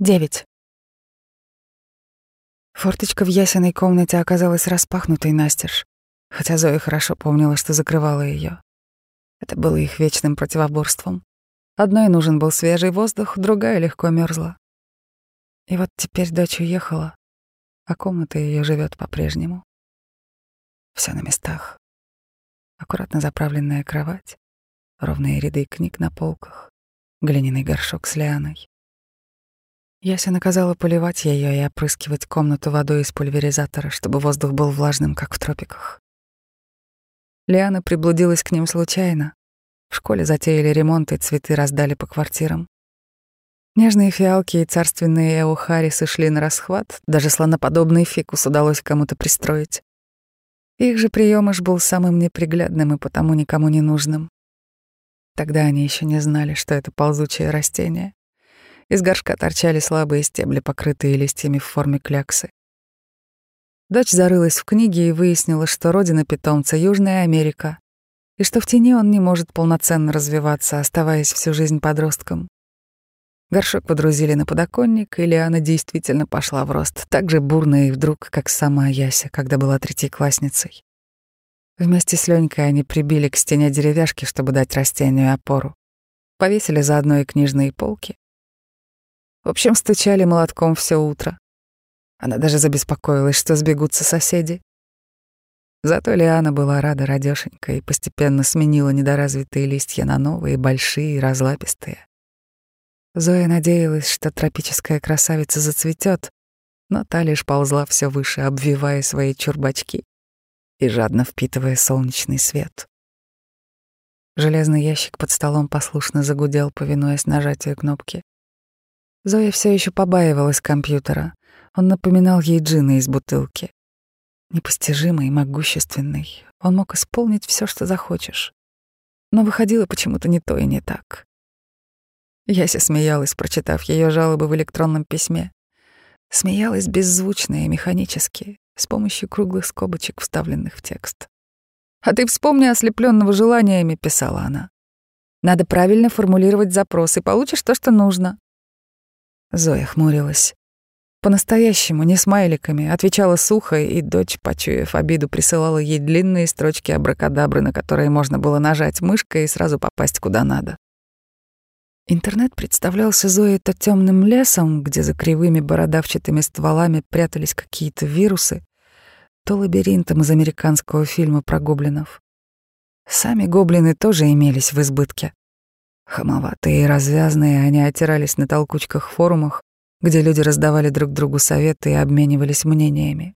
Девять. Форточка в ясеной комнате оказалась распахнутой настежь, хотя Зоя хорошо помнила, что закрывала ее. Это было их вечным противоборством. Одной нужен был свежий воздух, другая легко мерзла. И вот теперь дочь уехала, а комната ее живет по-прежнему. Все на местах. Аккуратно заправленная кровать, ровные ряды книг на полках, глиняный горшок с лианой. Яся наказала поливать ее и опрыскивать комнату водой из пульверизатора, чтобы воздух был влажным, как в тропиках. Лиана приблудилась к ним случайно. В школе затеяли ремонт и цветы раздали по квартирам. Нежные фиалки и царственные эухарисы шли на расхват, даже слоноподобный фикус удалось кому-то пристроить. Их же приемыш был самым неприглядным и потому никому не нужным. Тогда они еще не знали, что это ползучее растение, из горшка торчали слабые стебли, покрытые листьями в форме кляксы. Дочь зарылась в книге и выяснила, что родина питомца — Южная Америка, и что в тени он не может полноценно развиваться, оставаясь всю жизнь подростком. Горшок подрузили на подоконник, и Лиана действительно пошла в рост, так же бурно и вдруг, как сама Яся, когда была третьеклассницей. Вместе с Ленькой они прибили к стене деревяшки, чтобы дать растению опору. Повесили заодно и книжные полки, в общем, стучали молотком все утро. Она даже забеспокоилась, что сбегутся соседи. Зато Лиана была рада радёшенька и постепенно сменила недоразвитые листья на новые, большие, разлапистые. Зоя надеялась, что тропическая красавица зацветет, но та лишь ползла все выше, обвивая свои чурбачки и жадно впитывая солнечный свет. Железный ящик под столом послушно загудел, повинуясь нажатию кнопки. Зоя все еще побаивалась компьютера. Он напоминал ей джина из бутылки. Непостижимый, могущественный. Он мог исполнить все, что захочешь. Но выходило почему-то не то и не так. Яся смеялась, прочитав ее жалобы в электронном письме. Смеялась беззвучно и механически, с помощью круглых скобочек, вставленных в текст. «А ты вспомни ослепленного желаниями», — писала она. «Надо правильно формулировать запрос, и получишь то, что нужно. Зоя хмурилась. По-настоящему, не смайликами, отвечала сухо, и дочь, почуяв обиду, присылала ей длинные строчки абракадабры, на которые можно было нажать мышкой и сразу попасть куда надо. Интернет представлялся Зое то темным лесом, где за кривыми бородавчатыми стволами прятались какие-то вирусы, то лабиринтом из американского фильма про гоблинов. Сами гоблины тоже имелись в избытке. Хамоватые и развязные, они отирались на толкучках форумах, где люди раздавали друг другу советы и обменивались мнениями.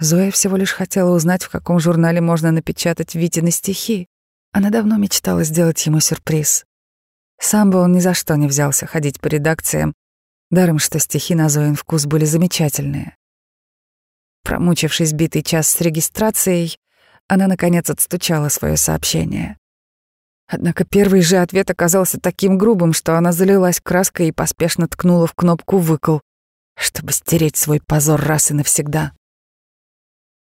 Зоя всего лишь хотела узнать, в каком журнале можно напечатать Витины стихи. Она давно мечтала сделать ему сюрприз. Сам бы он ни за что не взялся ходить по редакциям, даром что стихи на Зоин вкус были замечательные. Промучившись битый час с регистрацией, она, наконец, отстучала свое сообщение. Однако первый же ответ оказался таким грубым, что она залилась краской и поспешно ткнула в кнопку «выкл», чтобы стереть свой позор раз и навсегда.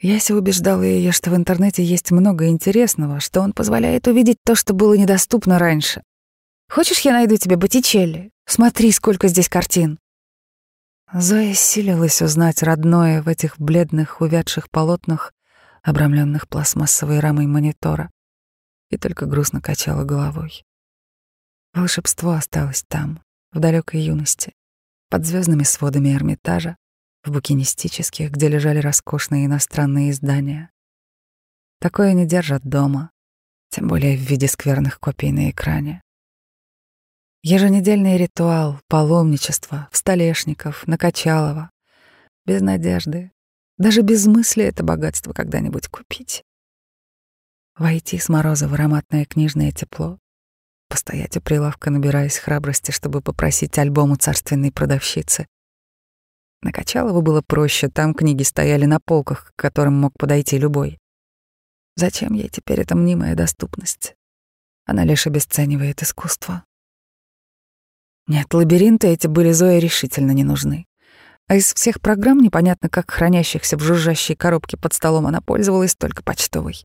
Яся убеждала ее, что в интернете есть много интересного, что он позволяет увидеть то, что было недоступно раньше. «Хочешь, я найду тебе Боттичелли? Смотри, сколько здесь картин!» Зоя силилась узнать родное в этих бледных, увядших полотнах, обрамленных пластмассовой рамой монитора и только грустно качала головой. Волшебство осталось там, в далекой юности, под звездными сводами Эрмитажа, в букинистических, где лежали роскошные иностранные издания. Такое не держат дома, тем более в виде скверных копий на экране. Еженедельный ритуал, паломничество, в Столешников, на Качалова. Без надежды, даже без мысли это богатство когда-нибудь купить. Войти с мороза в ароматное книжное тепло, постоять у прилавка, набираясь храбрости, чтобы попросить альбом у царственной продавщицы. На Качалово было проще, там книги стояли на полках, к которым мог подойти любой. Зачем ей теперь эта мнимая доступность? Она лишь обесценивает искусство. Нет, лабиринты эти были Зое решительно не нужны. А из всех программ, непонятно как хранящихся в жужжащей коробке под столом, она пользовалась только почтовой.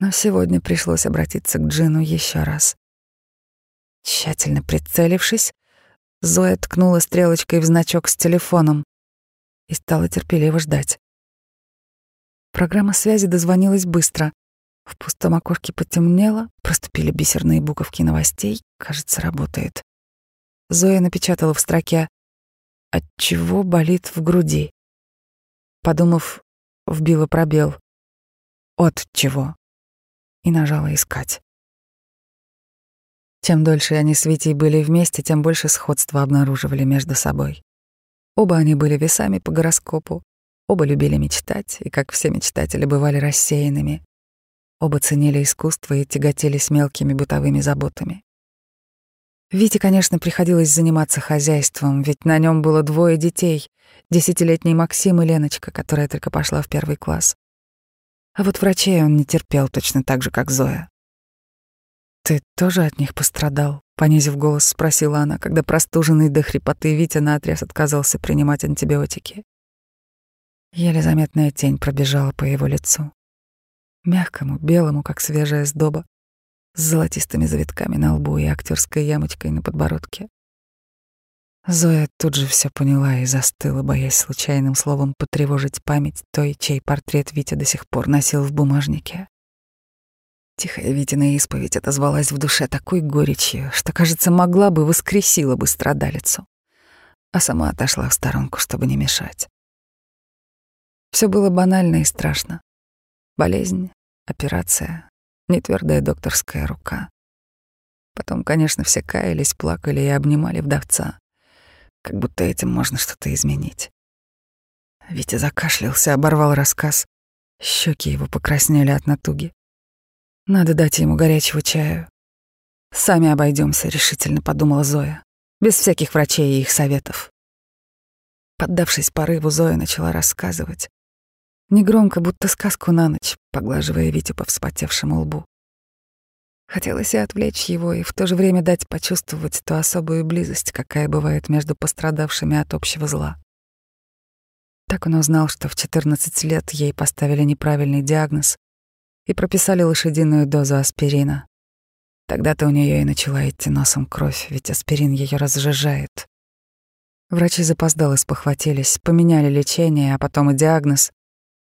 Но сегодня пришлось обратиться к Джину еще раз. Тщательно прицелившись, Зоя ткнула стрелочкой в значок с телефоном и стала терпеливо ждать. Программа связи дозвонилась быстро. В пустом окошке потемнело, проступили бисерные буковки новостей. Кажется, работает. Зоя напечатала в строке «От чего болит в груди?» Подумав, вбила пробел. «От чего?» И нажала «Искать». Чем дольше они с Витей были вместе, тем больше сходства обнаруживали между собой. Оба они были весами по гороскопу, Оба любили мечтать, и, как все мечтатели, бывали рассеянными. Оба ценили искусство и тяготились мелкими бытовыми заботами. Вите, конечно, приходилось заниматься хозяйством, ведь на нем было двое детей — десятилетний Максим и Леночка, которая только пошла в первый класс. А вот врачей он не терпел точно так же, как Зоя. «Ты тоже от них пострадал?» — понизив голос, спросила она, когда простуженный до хрипоты Витя наотрез отказался принимать антибиотики. Еле заметная тень пробежала по его лицу. Мягкому, белому, как свежая сдоба, с золотистыми завитками на лбу и актерской ямочкой на подбородке. Зоя тут же все поняла и застыла, боясь случайным словом потревожить память той, чей портрет Витя до сих пор носил в бумажнике. Тихая Витина исповедь отозвалась в душе такой горечью, что, кажется, могла бы, воскресила бы страдалицу, а сама отошла в сторонку, чтобы не мешать. Все было банально и страшно. Болезнь, операция, нетвердая докторская рука. Потом, конечно, все каялись, плакали и обнимали вдовца, как будто этим можно что-то изменить. Витя закашлялся, оборвал рассказ. Щеки его покраснели от натуги. Надо дать ему горячего чаю. Сами обойдемся, решительно подумала Зоя, без всяких врачей и их советов. Поддавшись порыву, Зоя начала рассказывать. Негромко, будто сказку на ночь, поглаживая Витю по вспотевшему лбу. Хотелось и отвлечь его, и в то же время дать почувствовать ту особую близость, какая бывает между пострадавшими от общего зла. Так он узнал, что в 14 лет ей поставили неправильный диагноз и прописали лошадиную дозу аспирина. Тогда-то у нее и начала идти носом кровь, ведь аспирин ее разжижает. Врачи запоздало спохватились, поменяли лечение, а потом и диагноз,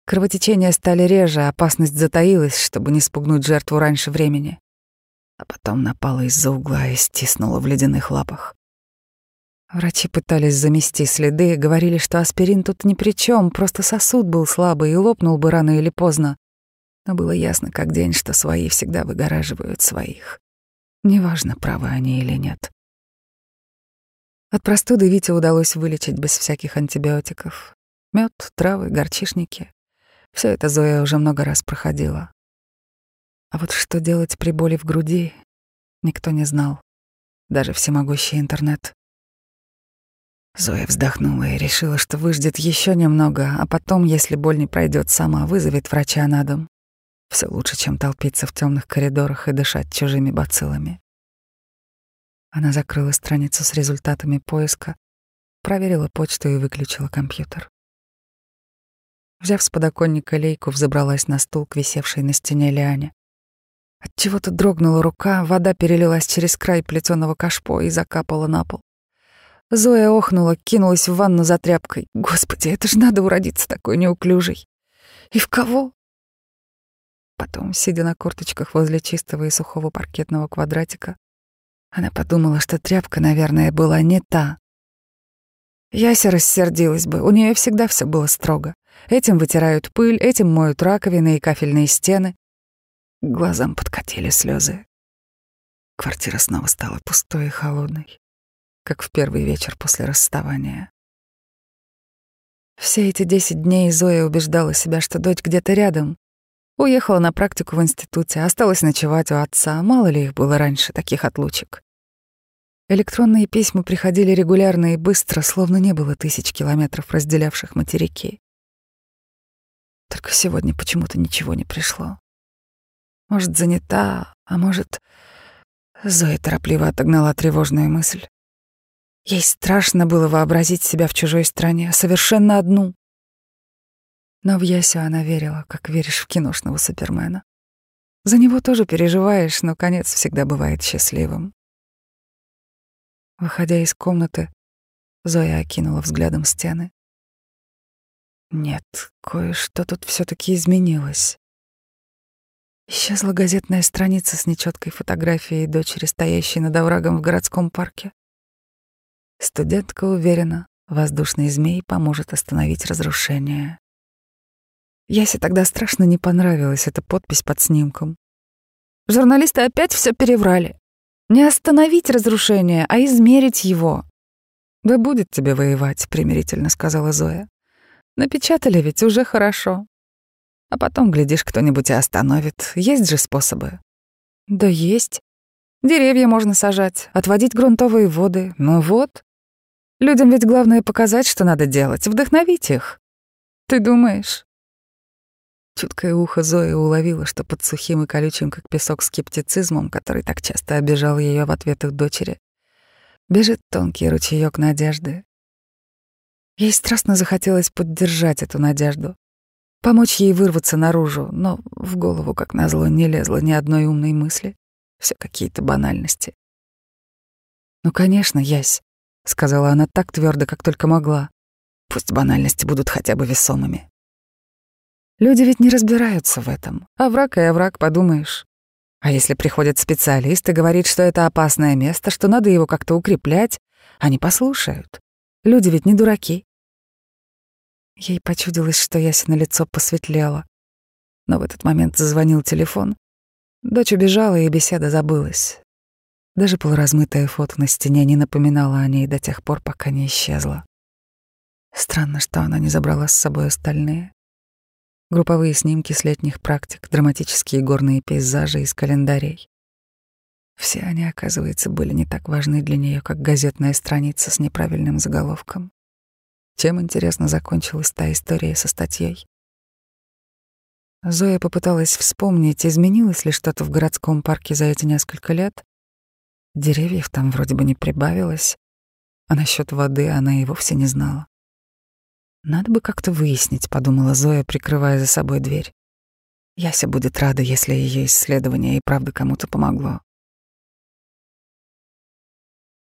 Кровотечения стали реже, опасность затаилась, чтобы не спугнуть жертву раньше времени. А потом напала из-за угла и стиснула в ледяных лапах. Врачи пытались замести следы, говорили, что аспирин тут ни при чем, просто сосуд был слабый и лопнул бы рано или поздно. Но было ясно как день, что свои всегда выгораживают своих. Неважно, правы они или нет. От простуды Вите удалось вылечить без всяких антибиотиков. Мед, травы, горчишники. Все это Зоя уже много раз проходила. А вот что делать при боли в груди, никто не знал. Даже всемогущий интернет. Зоя вздохнула и решила, что выждет еще немного, а потом, если боль не пройдет сама, вызовет врача на дом. Все лучше, чем толпиться в темных коридорах и дышать чужими бациллами. Она закрыла страницу с результатами поиска, проверила почту и выключила компьютер. Взяв с подоконника лейку, взобралась на стул к висевшей на стене лиане. От чего то дрогнула рука, вода перелилась через край плетеного кашпо и закапала на пол. Зоя охнула, кинулась в ванну за тряпкой. Господи, это ж надо уродиться такой неуклюжей. И в кого? Потом, сидя на корточках возле чистого и сухого паркетного квадратика, она подумала, что тряпка, наверное, была не та. Яся рассердилась бы, у нее всегда все было строго. Этим вытирают пыль, этим моют раковины и кафельные стены. Глазам подкатили слезы. Квартира снова стала пустой и холодной, как в первый вечер после расставания. Все эти десять дней Зоя убеждала себя, что дочь где-то рядом. Уехала на практику в институте, осталась ночевать у отца. Мало ли их было раньше, таких отлучек. Электронные письма приходили регулярно и быстро, словно не было тысяч километров, разделявших материки. Только сегодня почему-то ничего не пришло. Может, занята, а может... Зоя торопливо отогнала тревожную мысль. Ей страшно было вообразить себя в чужой стране, совершенно одну. Но в Ясю она верила, как веришь в киношного Супермена. За него тоже переживаешь, но конец всегда бывает счастливым. Выходя из комнаты, Зоя окинула взглядом стены. Нет, кое-что тут все таки изменилось. Исчезла газетная страница с нечеткой фотографией дочери, стоящей над оврагом в городском парке. Студентка уверена, воздушный змей поможет остановить разрушение. Ясе тогда страшно не понравилась эта подпись под снимком. Журналисты опять все переврали. Не остановить разрушение, а измерить его. «Да будет тебе воевать», — примирительно сказала Зоя. «Напечатали ведь уже хорошо. А потом, глядишь, кто-нибудь и остановит. Есть же способы». «Да есть. Деревья можно сажать, отводить грунтовые воды. Ну вот. Людям ведь главное показать, что надо делать, вдохновить их. Ты думаешь?» Чуткое ухо Зои уловило, что под сухим и колючим, как песок, скептицизмом, который так часто обижал ее в ответах дочери, бежит тонкий ручеёк надежды. Ей страстно захотелось поддержать эту надежду, помочь ей вырваться наружу, но в голову, как назло, не лезло ни одной умной мысли, все какие-то банальности. «Ну, конечно, Ясь», — сказала она так твердо, как только могла. «Пусть банальности будут хотя бы весомыми». Люди ведь не разбираются в этом. А враг и овраг, подумаешь. А если приходит специалист и говорит, что это опасное место, что надо его как-то укреплять, они послушают. Люди ведь не дураки. Ей почудилось, что Ясина лицо посветлело. Но в этот момент зазвонил телефон. Дочь убежала, и беседа забылась. Даже полуразмытое фото на стене не напоминало о ней до тех пор, пока не исчезла. Странно, что она не забрала с собой остальные. Групповые снимки с летних практик, драматические горные пейзажи из календарей. Все они, оказывается, были не так важны для нее, как газетная страница с неправильным заголовком. Чем, интересно, закончилась та история со статьей? Зоя попыталась вспомнить, изменилось ли что-то в городском парке за эти несколько лет. Деревьев там вроде бы не прибавилось, а насчет воды она и вовсе не знала. Надо бы как-то выяснить, подумала Зоя, прикрывая за собой дверь. Яся будет рада, если ее исследование и правда кому-то помогло.